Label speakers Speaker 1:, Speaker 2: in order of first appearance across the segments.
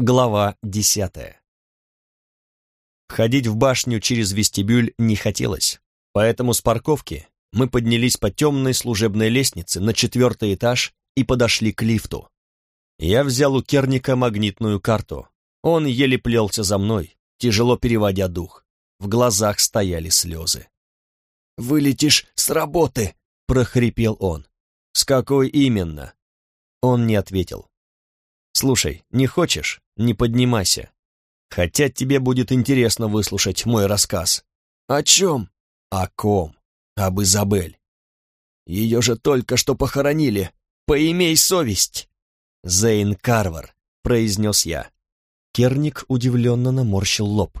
Speaker 1: Глава десятая. Входить в башню через вестибюль не хотелось, поэтому с парковки мы поднялись по темной служебной лестнице на четвертый этаж и подошли к лифту. Я взял у Керника магнитную карту. Он еле плелся за мной, тяжело переводя дух. В глазах стояли слезы.
Speaker 2: «Вылетишь с работы!» — прохрипел он.
Speaker 1: «С какой именно?» Он не ответил. «Слушай, не хочешь? Не поднимайся. Хотя тебе будет интересно выслушать мой рассказ».
Speaker 2: «О чем?»
Speaker 1: «О ком? Об Изабель».
Speaker 2: «Ее же только что похоронили. Поимей совесть!»
Speaker 1: «Зейн Карвар», — произнес я. Керник удивленно наморщил лоб.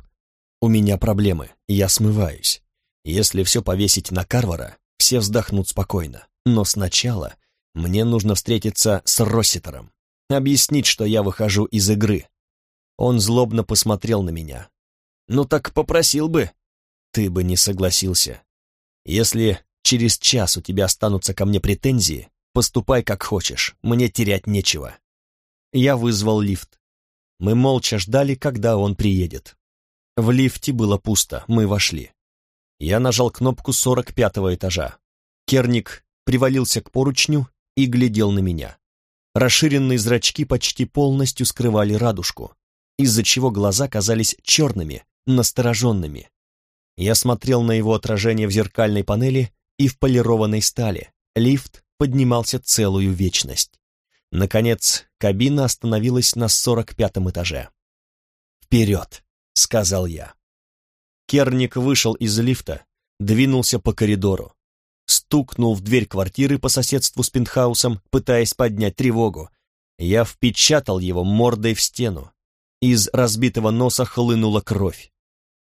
Speaker 1: «У меня проблемы, я смываюсь. Если все повесить на Карвара, все вздохнут спокойно. Но сначала мне нужно встретиться с Росситером, объяснить, что я выхожу из игры. Он злобно посмотрел на меня. «Ну так попросил бы». «Ты бы не согласился. Если через час у тебя останутся ко мне претензии, поступай как хочешь, мне терять нечего». Я вызвал лифт. Мы молча ждали, когда он приедет. В лифте было пусто, мы вошли. Я нажал кнопку сорок пятого этажа. Керник привалился к поручню и глядел на меня. Расширенные зрачки почти полностью скрывали радужку, из-за чего глаза казались черными, настороженными. Я смотрел на его отражение в зеркальной панели и в полированной стали. Лифт поднимался целую вечность. Наконец, кабина остановилась на сорок пятом этаже. «Вперед!» — сказал я. Керник вышел из лифта, двинулся по коридору, стукнул в дверь квартиры по соседству с пентхаусом, пытаясь поднять тревогу. Я впечатал его мордой в стену. Из разбитого носа хлынула кровь.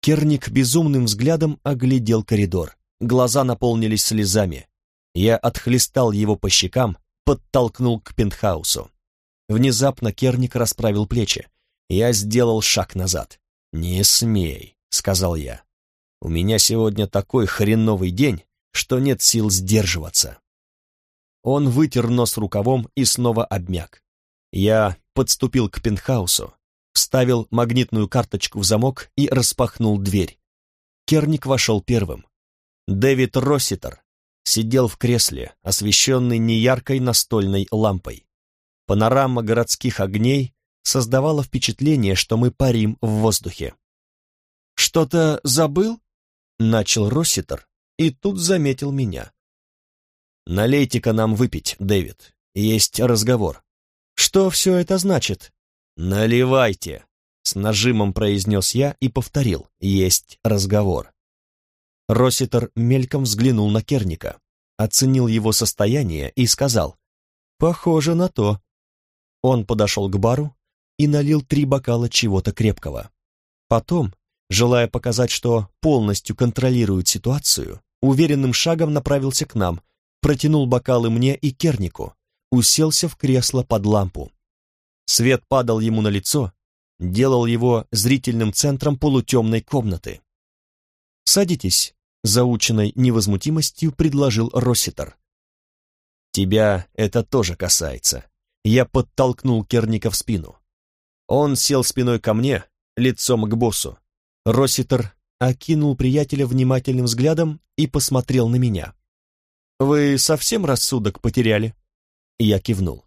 Speaker 1: Керник безумным взглядом оглядел коридор. Глаза наполнились слезами. Я отхлестал его по щекам, подтолкнул к пентхаусу. Внезапно Керник расправил плечи. Я сделал шаг назад. «Не смей», — сказал я. «У меня сегодня такой хреновый день, что нет сил сдерживаться». Он вытер нос рукавом и снова обмяк. Я подступил к пентхаусу, вставил магнитную карточку в замок и распахнул дверь. Керник вошел первым. Дэвид Росситер сидел в кресле, освещенный неяркой настольной лампой. Панорама городских огней создавала впечатление, что мы парим в воздухе.
Speaker 2: «Что-то забыл?»
Speaker 1: — начал Росситер, и тут заметил меня. «Налейте-ка нам выпить, Дэвид. Есть разговор». «Что все это значит?» «Наливайте!» — с нажимом произнес я и повторил. «Есть разговор». Росситер мельком взглянул на Керника, оценил его состояние и сказал. «Похоже на то». Он подошел к бару и налил три бокала чего-то крепкого. Потом, желая показать, что полностью контролирует ситуацию, уверенным шагом направился к нам, протянул бокалы мне и Кернику, уселся в кресло под лампу. Свет падал ему на лицо, делал его зрительным центром полутемной комнаты. «Садитесь», — заученной невозмутимостью предложил Росситер. «Тебя это тоже касается». Я подтолкнул Керника в спину. Он сел спиной ко мне, лицом к боссу. Росситер окинул приятеля внимательным взглядом и посмотрел на меня. «Вы совсем рассудок потеряли?» Я кивнул.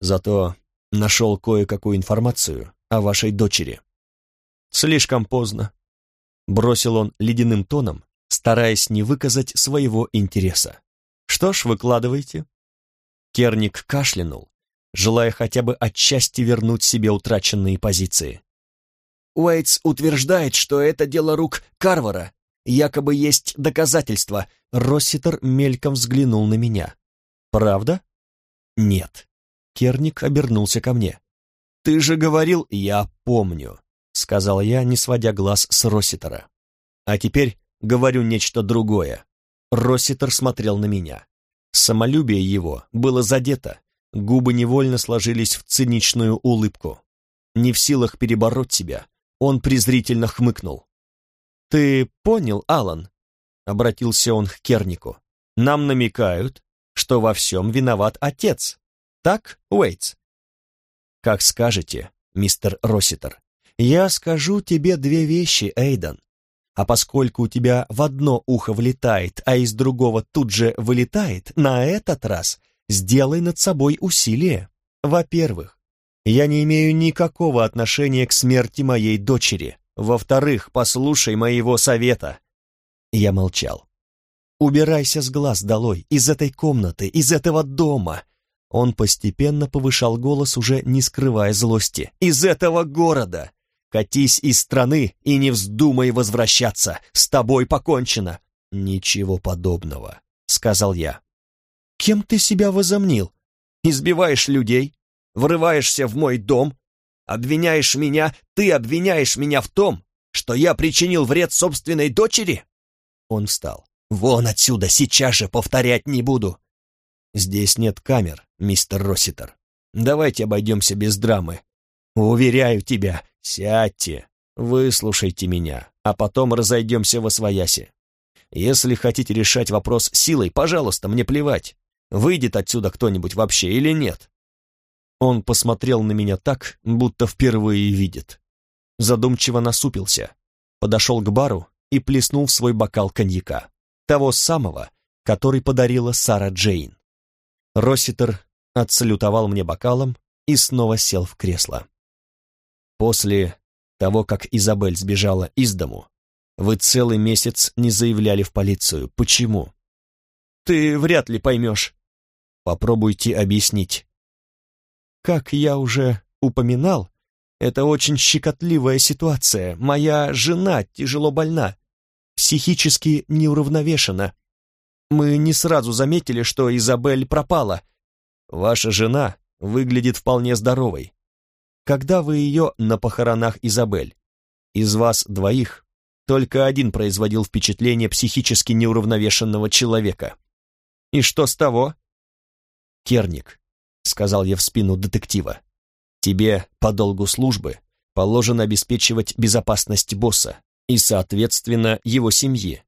Speaker 1: «Зато нашел кое-какую информацию о вашей дочери». «Слишком поздно», — бросил он ледяным тоном, стараясь не выказать своего интереса. «Что ж, выкладывайте». Керник кашлянул, желая хотя бы отчасти вернуть себе утраченные позиции.
Speaker 2: Уэйтс утверждает, что это дело рук Карвара. Якобы есть доказательства.
Speaker 1: Росситер мельком взглянул на меня. Правда? Нет. Керник обернулся ко мне. Ты же говорил, я помню, сказал я, не сводя глаз с Росситера. А теперь говорю нечто другое. Росситер смотрел на меня. Самолюбие его было задето, губы невольно сложились в циничную улыбку. Не в силах перебороть себя, он презрительно хмыкнул. «Ты понял, Алан?» — обратился он к Кернику. «Нам намекают, что во всем виноват отец. Так, Уэйтс?» «Как скажете», — мистер Росситер. Я скажу тебе две вещи, Эйден. А поскольку у тебя в одно ухо влетает, а из другого тут же вылетает, на этот раз сделай над собой усилие. Во-первых, я не имею никакого отношения к смерти моей дочери. Во-вторых, послушай моего совета. Я молчал. Убирайся с глаз долой, из этой комнаты, из этого дома. Он постепенно повышал голос, уже не скрывая злости. Из этого города. Катись из страны и не вздумай возвращаться. С тобой покончено. Ничего подобного, сказал я. Кем ты себя возомнил? Избиваешь людей, врываешься в мой дом, обвиняешь меня, ты обвиняешь меня в том, что я причинил вред собственной дочери? Он встал. «Вон отсюда, сейчас же повторять не буду!» «Здесь нет камер, мистер Росситер. Давайте обойдемся без драмы. Уверяю тебя, сядьте, выслушайте меня, а потом разойдемся во свояси. Если хотите решать вопрос силой, пожалуйста, мне плевать, выйдет отсюда кто-нибудь вообще или нет». Он посмотрел на меня так, будто впервые видит. Задумчиво насупился, подошел к бару и плеснул в свой бокал коньяка того самого, который подарила Сара Джейн. Росситер отсалютовал мне бокалом и снова сел в кресло. После того, как Изабель сбежала из дому, вы целый месяц не заявляли в полицию. Почему? Ты вряд ли поймешь. Попробуйте объяснить. Как я уже упоминал, это очень щекотливая ситуация. Моя жена тяжело больна психически неуравновешена. Мы не сразу заметили, что Изабель пропала. Ваша жена выглядит вполне здоровой. Когда вы ее на похоронах Изабель? Из вас двоих только один производил впечатление психически неуравновешенного человека. И что с того? Керник, сказал я в спину детектива, тебе по долгу службы положено обеспечивать безопасность босса и, соответственно, его семьи.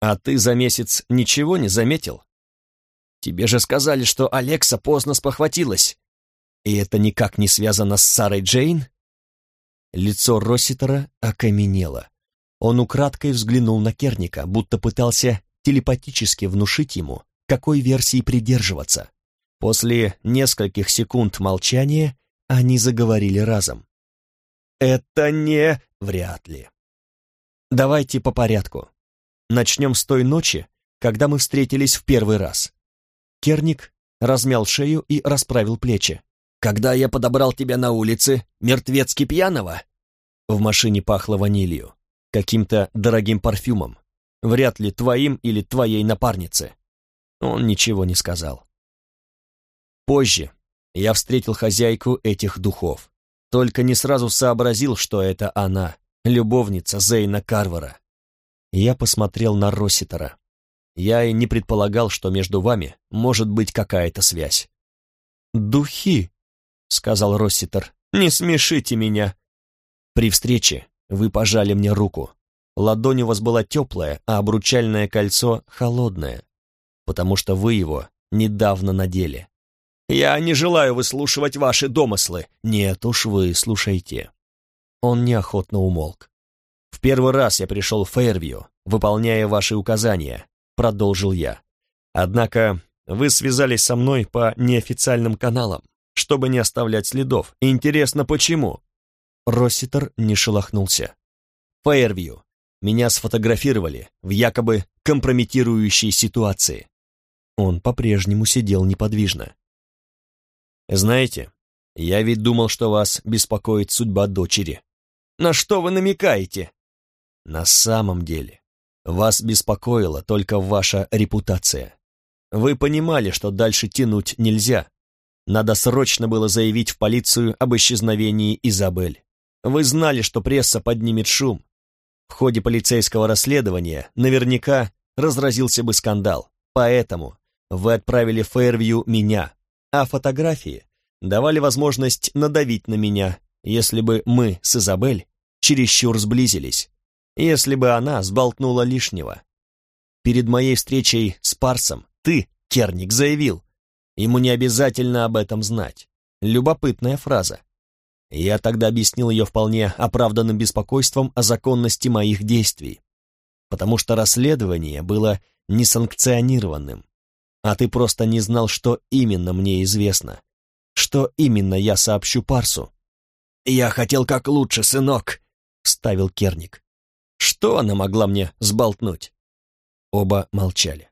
Speaker 1: А ты за месяц ничего не заметил? Тебе же сказали, что Алекса поздно спохватилась. И это никак не связано с Сарой Джейн? Лицо Росситера окаменело. Он украдкой взглянул на Керника, будто пытался телепатически внушить ему, какой версии придерживаться. После нескольких секунд молчания они заговорили разом. «Это не... вряд ли. Давайте по порядку. Начнем с той ночи, когда мы встретились в первый раз. Керник размял шею и расправил плечи. «Когда я подобрал тебя на улице, мертвецки пьяного?» В машине пахло ванилью, каким-то дорогим парфюмом. Вряд ли твоим или твоей напарнице. Он ничего не сказал. Позже я встретил хозяйку этих духов. Только не сразу сообразил, что это она любовница Зейна Карвара. Я посмотрел на Росситера. Я и не предполагал, что между вами может быть какая-то связь. «Духи», — сказал Росситер, — «не смешите меня». При встрече вы пожали мне руку. Ладонь у вас была теплая, а обручальное кольцо холодное, потому что вы его недавно надели. Я не желаю выслушивать ваши домыслы. Нет уж вы слушайте. Он неохотно умолк. «В первый раз я пришел в Фейервью, выполняя ваши указания», — продолжил я. «Однако вы связались со мной по неофициальным каналам, чтобы не оставлять следов. Интересно, почему?» Росситер не шелохнулся. «Фейервью. Меня сфотографировали в якобы компрометирующей ситуации». Он по-прежнему сидел неподвижно. «Знаете, я ведь думал, что вас беспокоит судьба дочери. На что вы намекаете? На самом деле, вас беспокоила только ваша репутация. Вы понимали, что дальше тянуть нельзя. Надо срочно было заявить в полицию об исчезновении Изабель. Вы знали, что пресса поднимет шум. В ходе полицейского расследования наверняка разразился бы скандал. Поэтому вы отправили в Фейервью меня, а фотографии давали возможность надавить на меня если бы мы с Изабель чересчур сблизились, если бы она сболтнула лишнего. Перед моей встречей с Парсом ты, Керник, заявил, ему не обязательно об этом знать. Любопытная фраза. Я тогда объяснил ее вполне оправданным беспокойством о законности моих действий, потому что расследование было несанкционированным, а ты просто не знал, что именно мне известно, что именно я сообщу Парсу.
Speaker 2: «Я хотел как лучше, сынок», — вставил Керник.
Speaker 1: «Что она могла мне сболтнуть?» Оба молчали.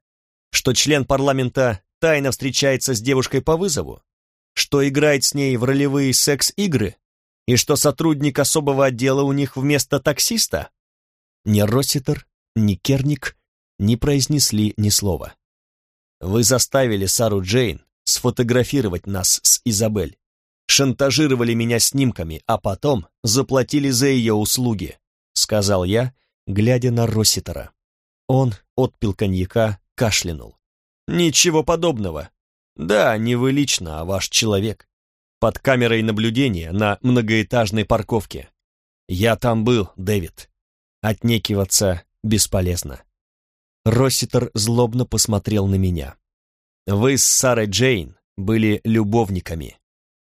Speaker 1: «Что член парламента тайно встречается с девушкой по вызову? Что играет с ней в ролевые секс-игры? И что сотрудник особого отдела у них вместо таксиста?» Ни Росситер, ни Керник не произнесли ни слова. «Вы заставили Сару Джейн сфотографировать нас с Изабель, шантажировали меня снимками, а потом заплатили за ее услуги», — сказал я, глядя на Росситера. Он отпил коньяка, кашлянул. «Ничего подобного. Да, не вы лично, а ваш человек. Под камерой наблюдения на многоэтажной парковке. Я там был, Дэвид. Отнекиваться бесполезно». Росситер злобно посмотрел на меня. «Вы с Сарой Джейн были любовниками».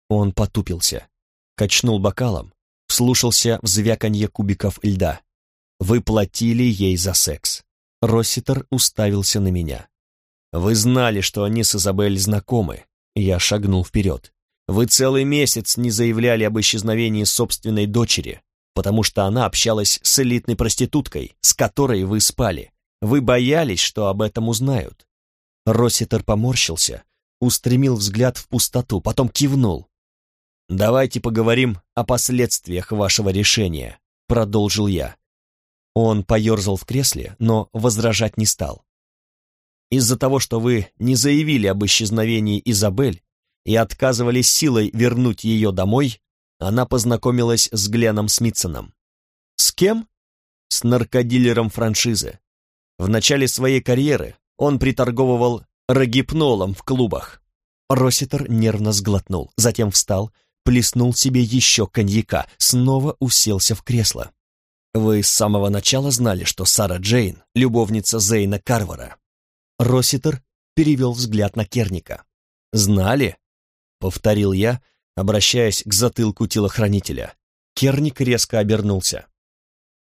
Speaker 1: Он потупился, качнул бокалом, вслушался в звяканье кубиков льда. «Вы платили ей за секс». Росситер уставился на меня. «Вы знали, что они с Изабель знакомы». Я шагнул вперед. «Вы целый месяц не заявляли об исчезновении собственной дочери, потому что она общалась с элитной проституткой, с которой вы спали. Вы боялись, что об этом узнают». Росситер поморщился, устремил взгляд в пустоту, потом кивнул. «Давайте поговорим о последствиях вашего решения», — продолжил я. Он поерзал в кресле, но возражать не стал. Из-за того, что вы не заявили об исчезновении Изабель и отказывались силой вернуть ее домой, она познакомилась с Гленном Смитсоном. С кем? С наркодилером франшизы. В начале своей карьеры он приторговывал рогипнолом в клубах. Росситер нервно сглотнул, затем встал, плеснул себе еще коньяка, снова уселся в кресло. «Вы с самого начала знали, что Сара Джейн — любовница Зейна Карвара?» Росситер перевел взгляд на Керника. «Знали?» — повторил я, обращаясь к затылку телохранителя. Керник резко обернулся.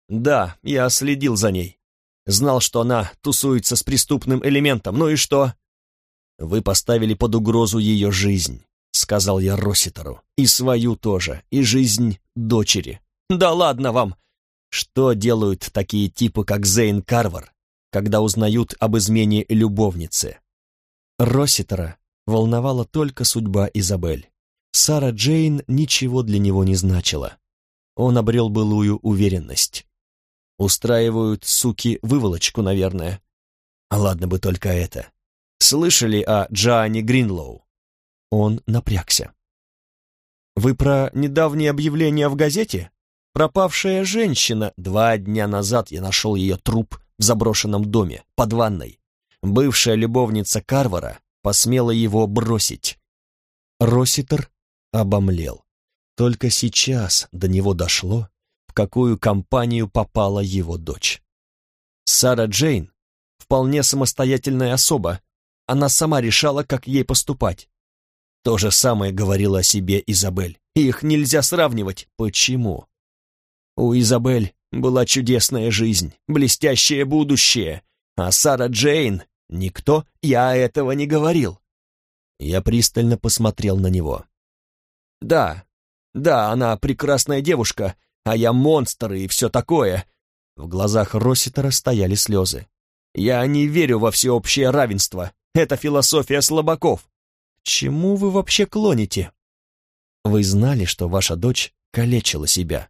Speaker 1: «Да, я следил за ней. Знал, что она тусуется с преступным элементом. Ну и что?» «Вы поставили под угрозу ее жизнь», — сказал я Росситеру. «И свою тоже, и жизнь дочери». «Да ладно вам!» Что делают такие типы, как Зейн Карвар, когда узнают об измене любовницы? Росситера волновала только судьба Изабель. Сара Джейн ничего для него не значила. Он обрел былую уверенность. Устраивают, суки, выволочку, наверное. А ладно бы только это. Слышали о Джоанне Гринлоу? Он напрягся. «Вы про недавнее объявление в газете?» Пропавшая женщина. Два дня назад я нашел ее труп в заброшенном доме, под ванной. Бывшая любовница Карвара посмела его бросить. Росситер обомлел. Только сейчас до него дошло, в какую компанию попала его дочь. Сара Джейн вполне самостоятельная особа, она сама решала, как ей поступать. То же самое говорила о себе Изабель. Их нельзя сравнивать. Почему? У Изабель была чудесная жизнь, блестящее будущее, а Сара Джейн — никто, я этого не говорил. Я пристально посмотрел на него. Да, да, она прекрасная девушка, а я монстр и все такое. В глазах Росситера стояли слезы. Я не верю во всеобщее равенство. Это философия слабаков. Чему вы вообще клоните? Вы знали, что ваша дочь калечила себя.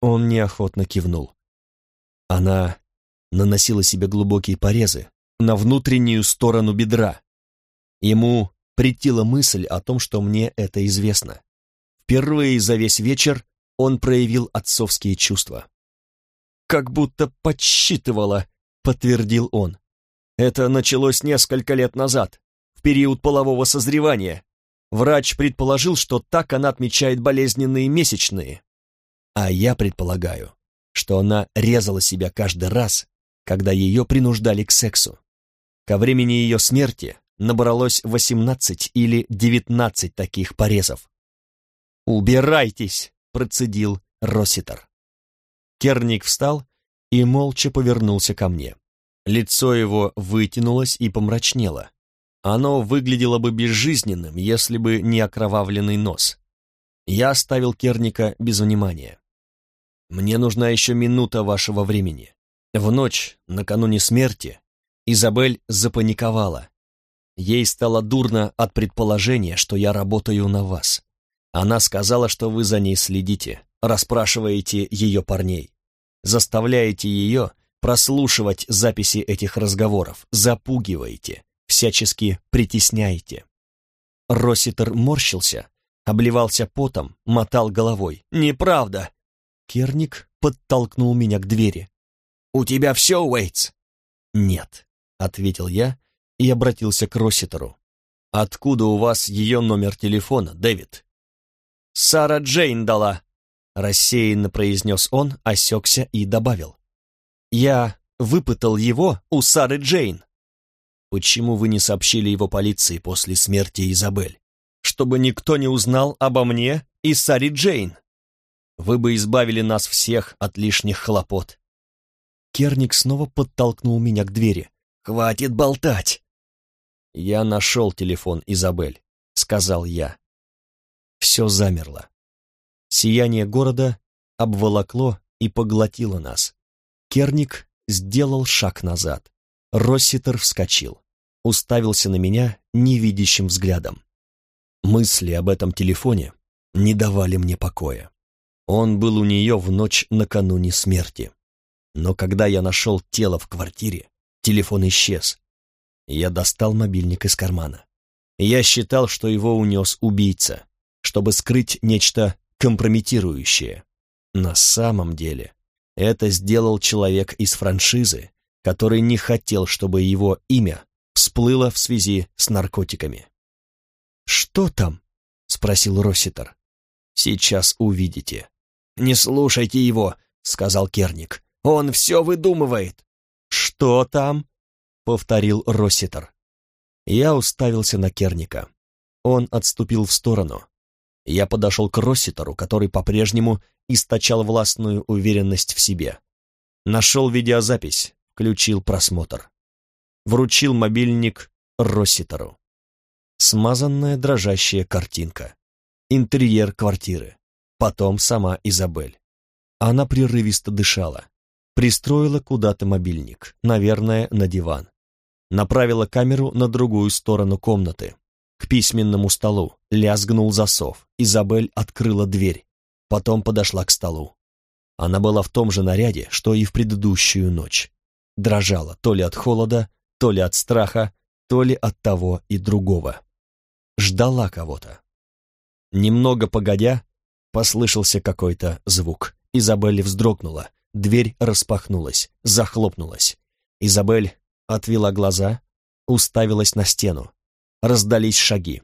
Speaker 1: Он неохотно кивнул. Она наносила себе глубокие порезы на внутреннюю сторону бедра. Ему претила мысль о том, что мне это известно. Впервые за весь вечер он проявил отцовские чувства. «Как будто подсчитывала», — подтвердил он. «Это началось несколько лет назад, в период полового созревания. Врач предположил, что так она отмечает болезненные месячные. А я предполагаю, что она резала себя каждый раз, когда ее принуждали к сексу. Ко времени ее смерти набралось 18 или 19 таких порезов. «Убирайтесь!» — процедил Росситер. Керник встал и молча повернулся ко мне. Лицо его вытянулось и помрачнело. Оно выглядело бы безжизненным, если бы не окровавленный нос. Я оставил Керника без внимания. «Мне нужна еще минута вашего времени. В ночь, накануне смерти, Изабель запаниковала. Ей стало дурно от предположения, что я работаю на вас. Она сказала, что вы за ней следите, расспрашиваете ее парней, заставляете ее прослушивать записи этих разговоров, запугиваете, всячески притесняете. Росситер морщился, обливался потом, мотал головой. «Неправда!» Керник подтолкнул меня к двери. «У тебя все, Уэйтс?» «Нет», — ответил я и обратился к Росситеру. «Откуда у вас ее номер телефона, Дэвид?» «Сара Джейн дала», — рассеянно произнес он, осекся и добавил. «Я выпытал его у Сары Джейн». «Почему вы не сообщили его полиции после смерти Изабель? Чтобы никто не узнал обо мне и Саре Джейн. Вы бы избавили нас всех от лишних хлопот». Керник снова подтолкнул меня к двери. «Хватит болтать!» «Я нашел телефон Изабель», — сказал я. Все замерло. Сияние города обволокло и поглотило нас. Керник сделал шаг назад. Росситер вскочил, уставился на меня невидящим взглядом. Мысли об этом телефоне не давали мне покоя. Он был у нее в ночь накануне смерти. Но когда я нашел тело в квартире, телефон исчез. Я достал мобильник из кармана. Я считал, что его унес убийца, чтобы скрыть нечто компрометирующее. На самом деле это сделал человек из франшизы, который не хотел, чтобы его имя всплыло в связи с наркотиками. «Что там?» — спросил Росситер. «Сейчас увидите». «Не слушайте его», — сказал Керник. «Он все выдумывает». «Что там?» — повторил Росситер. Я уставился на Керника. Он отступил в сторону. Я подошел к Росситеру, который по-прежнему источал властную уверенность в себе. Нашел видеозапись, включил просмотр. Вручил мобильник Росситеру. Смазанная дрожащая картинка. Интерьер квартиры. Потом сама Изабель. Она прерывисто дышала. Пристроила куда-то мобильник, наверное, на диван направила камеру на другую сторону комнаты. К письменному столу лязгнул засов. Изабель открыла дверь. Потом подошла к столу. Она была в том же наряде, что и в предыдущую ночь. Дрожала то ли от холода, то ли от страха, то ли от того и другого. Ждала кого-то. Немного погодя, послышался какой-то звук. Изабель вздрогнула. Дверь распахнулась, захлопнулась. Изабель отвела глаза, уставилась на стену. Раздались шаги.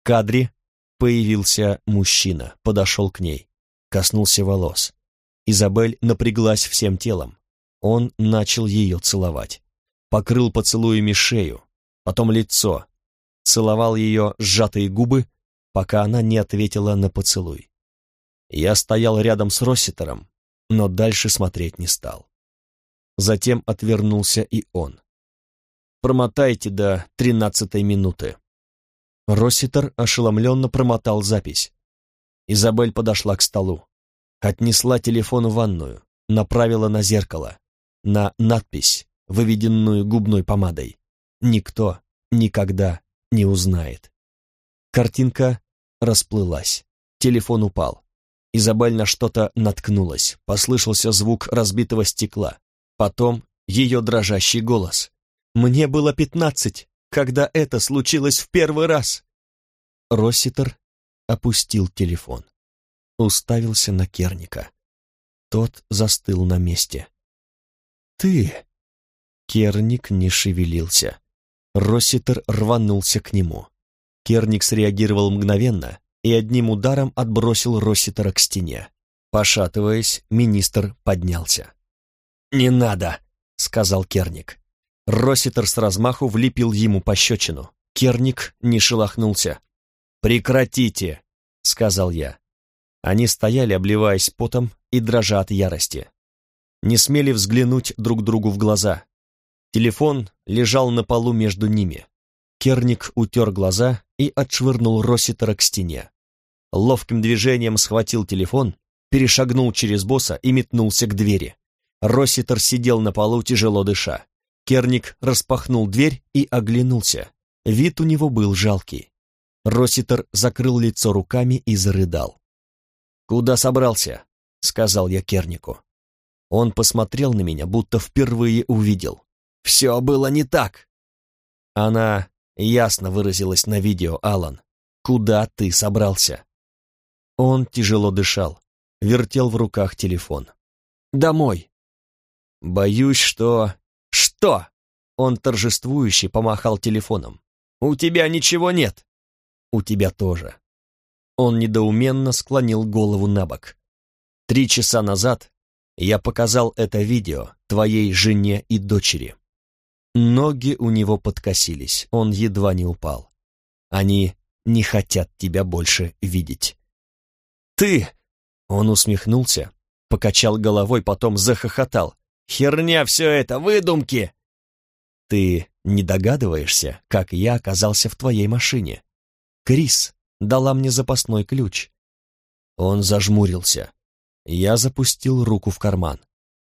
Speaker 1: В кадре появился мужчина, подошел к ней, коснулся волос. Изабель напряглась всем телом. Он начал ее целовать. Покрыл поцелуями шею, потом лицо. Целовал ее сжатые губы, пока она не ответила на поцелуй. Я стоял рядом с Росситером, но дальше смотреть не стал. Затем отвернулся и он. Промотайте до тринадцатой минуты». Росситер ошеломленно промотал запись. Изабель подошла к столу. Отнесла телефон в ванную, направила на зеркало, на надпись, выведенную губной помадой. Никто никогда не узнает. Картинка расплылась. Телефон упал. Изабель на что-то наткнулась. Послышался звук разбитого стекла. Потом ее дрожащий голос. Мне было пятнадцать, когда это случилось в первый раз. Росситер опустил телефон. Уставился на Керника. Тот застыл на месте. «Ты...» Керник не шевелился. Росситер рванулся к нему. Керник среагировал мгновенно и одним ударом отбросил Росситера к стене. Пошатываясь, министр поднялся. «Не надо!» — сказал Керник. Росситер с размаху влепил ему пощечину. Керник не шелохнулся. «Прекратите!» — сказал я. Они стояли, обливаясь потом и дрожа от ярости. Не смели взглянуть друг другу в глаза. Телефон лежал на полу между ними. Керник утер глаза и отшвырнул Росситера к стене. Ловким движением схватил телефон, перешагнул через босса и метнулся к двери. Росситер сидел на полу, тяжело дыша. Керник распахнул дверь и оглянулся. Вид у него был жалкий. Росситер закрыл лицо руками и зарыдал. «Куда собрался?» — сказал я Кернику. Он посмотрел на меня, будто впервые увидел. «Все было не так!» Она ясно выразилась на видео, Алан. «Куда ты собрался?» Он тяжело дышал, вертел в руках телефон. «Домой!» «Боюсь, что...» «Что?» Он торжествующе помахал телефоном. «У тебя ничего нет!» «У тебя тоже!» Он недоуменно склонил голову на бок. «Три часа назад я показал это видео твоей жене и дочери. Ноги у него подкосились, он едва не упал. Они не хотят тебя больше видеть. «Ты!» Он усмехнулся, покачал головой, потом захохотал. «Херня все это, выдумки!» «Ты не догадываешься, как я оказался в твоей машине? Крис дала мне запасной ключ». Он зажмурился. Я запустил руку в карман.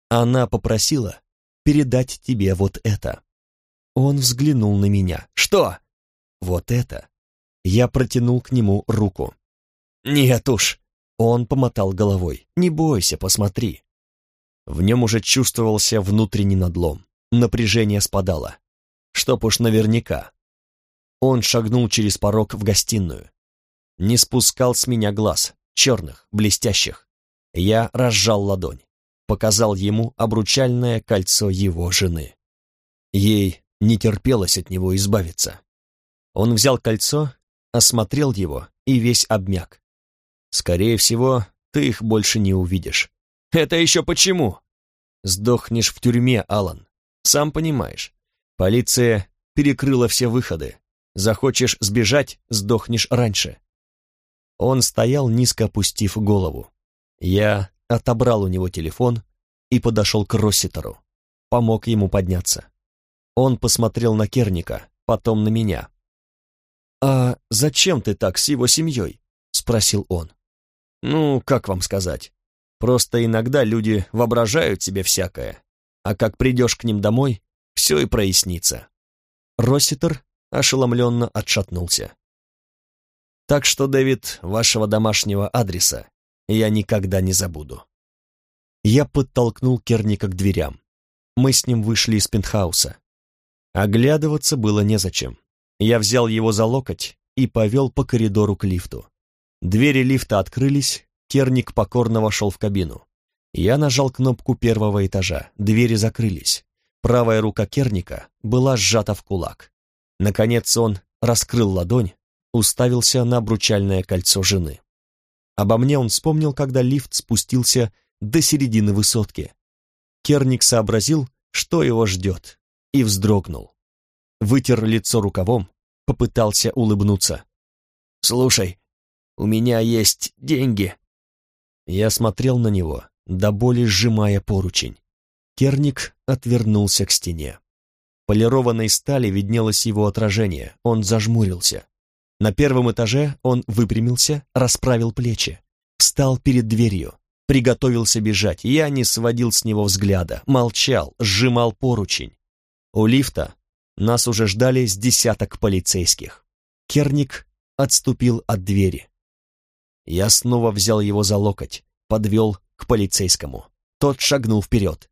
Speaker 1: Она попросила передать тебе вот это. Он взглянул на меня. «Что?» «Вот это». Я протянул к нему руку. «Нет уж, он помотал головой. «Не бойся, посмотри». В нем уже чувствовался внутренний надлом. Напряжение спадало. Чтоб уж наверняка. Он шагнул через порог в гостиную. Не спускал с меня глаз, черных, блестящих. Я разжал ладонь. Показал ему обручальное кольцо его жены. Ей не терпелось от него избавиться. Он взял кольцо, осмотрел его и весь обмяк. Скорее всего, ты их больше не увидишь. Это еще почему? Сдохнешь в тюрьме, Алан. Сам понимаешь. Полиция перекрыла все выходы. Захочешь сбежать, сдохнешь раньше. Он стоял, низко опустив голову. Я отобрал у него телефон и подошел к Росситеру. Помог ему подняться. Он посмотрел на Керника, потом на меня. «А зачем ты так с его семьей?» — спросил он. Ну, как вам сказать? Просто иногда люди воображают себе всякое, а как придешь к ним домой, все и прояснится. Росситер ошеломленно отшатнулся. Так что, Дэвид, вашего домашнего адреса я никогда не забуду. Я подтолкнул Керника к дверям. Мы с ним вышли из пентхауса. Оглядываться было незачем. Я взял его за локоть и повел по коридору к лифту. Двери лифта открылись, Керник покорно вошел в кабину. Я нажал кнопку первого этажа, двери закрылись. Правая рука Керника была сжата в кулак. Наконец он раскрыл ладонь, уставился на обручальное кольцо жены. Обо мне он вспомнил, когда лифт спустился до середины высотки. Керник сообразил, что его ждет, и вздрогнул. Вытер лицо рукавом, попытался улыбнуться. «Слушай, у меня есть деньги». Я смотрел на него, до боли сжимая поручень. Керник отвернулся к стене. Полированной стали виднелось его отражение, он зажмурился. На первом этаже он выпрямился, расправил плечи, встал перед дверью, приготовился бежать. Я не сводил с него взгляда, молчал, сжимал поручень. У лифта нас уже ждали с десяток полицейских. Керник отступил от двери. Я снова взял его за локоть, подвел к полицейскому. Тот шагнул вперед.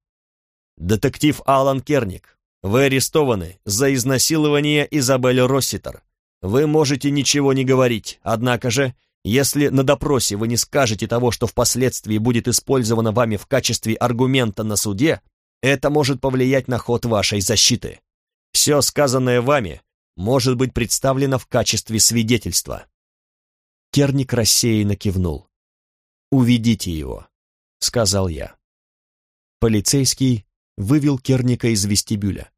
Speaker 1: «Детектив Алан Керник, вы арестованы за изнасилование Изабель Росситер. Вы можете ничего не говорить, однако же, если на допросе вы не скажете того, что впоследствии будет использовано вами в качестве аргумента на суде, это может повлиять на ход вашей защиты. Все сказанное вами может быть представлено в качестве свидетельства. Керник рассеянно кивнул. «Уведите его», — сказал я. Полицейский вывел Керника из вестибюля.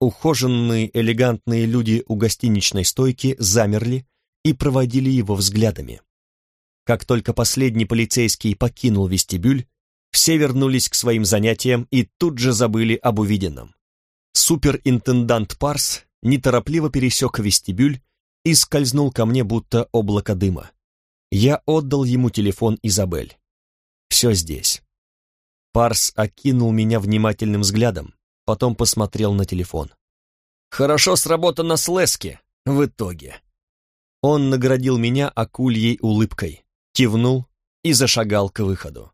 Speaker 1: Ухоженные, элегантные люди у гостиничной стойки замерли и проводили его взглядами. Как только последний полицейский покинул вестибюль, все вернулись к своим занятиям и тут же забыли об увиденном. Суперинтендант Парс неторопливо пересек вестибюль и скользнул ко мне, будто облако дыма. Я отдал ему телефон Изабель. Все здесь. Парс окинул меня внимательным взглядом, потом посмотрел на телефон.
Speaker 2: Хорошо сработано с Лески в итоге.
Speaker 1: Он наградил меня акульей улыбкой, кивнул и зашагал к выходу.